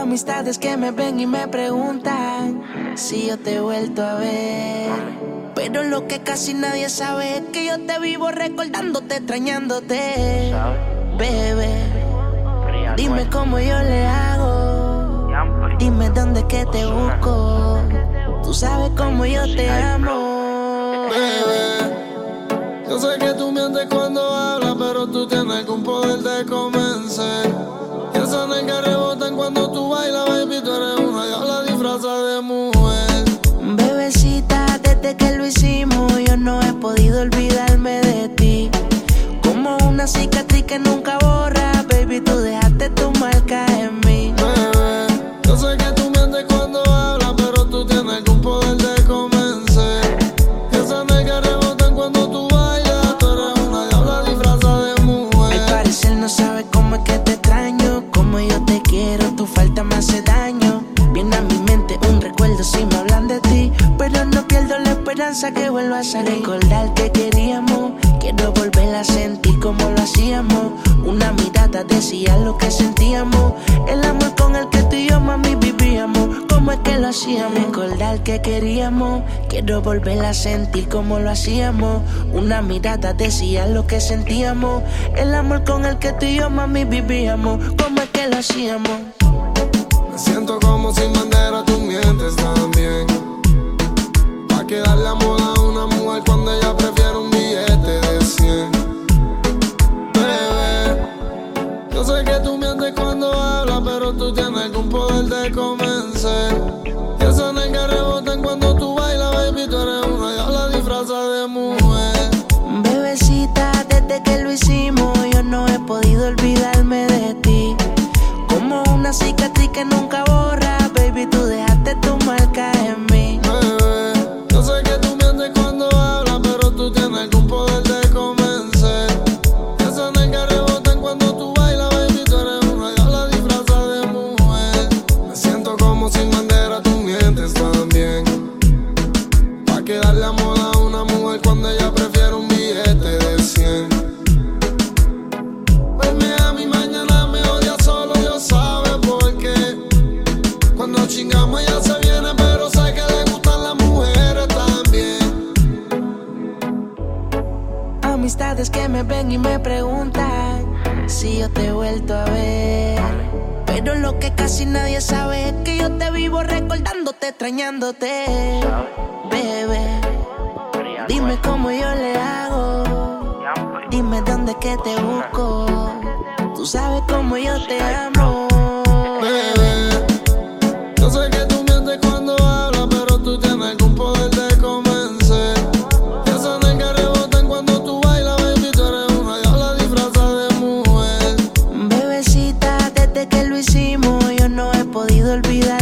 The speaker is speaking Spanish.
Amistades que me ven y me preguntan si yo te he vuelto a ver. Pero lo que casi nadie sabe es que yo te vivo recordándote, extrañándote. Bebé, dime cómo yo le hago. Dime dónde que te busco. Tú sabes cómo yo te amo. Cómo es que te extraño, como yo te quiero, tu falta me hace daño. Viene a mi mente un recuerdo si me hablan de ti, pero no pierdo la esperanza que vuelvas a recordar que queríamos. Quiero volver a sentir como lo hacíamos. Una mirada decía lo que sentíamos. El hacíamos? Recordar que queríamos. Quiero volver a sentir como lo hacíamos. Una mirada decía lo que sentíamos. El amor con el que tú y yo, mami, vivíamos. ¿Cómo es que lo hacíamos? Me siento como sin bandera, tú mientes también. Pa' que darle amor a una mujer cuando ella prefiere un billete de 100. Bebé, yo sé que tú mientes cuando hablas, pero tú tienes algún poder de convencer. Chingamos ella se viene, pero sé que le gustan las mujeres también. Amistades que me ven y me preguntan si yo te he vuelto a ver. Pero lo que casi nadie sabe es que yo te vivo recordándote, extrañándote. Bebé, dime cómo yo le hago. Dime dónde que te busco. Tú sabes cómo yo te amo. olvidar.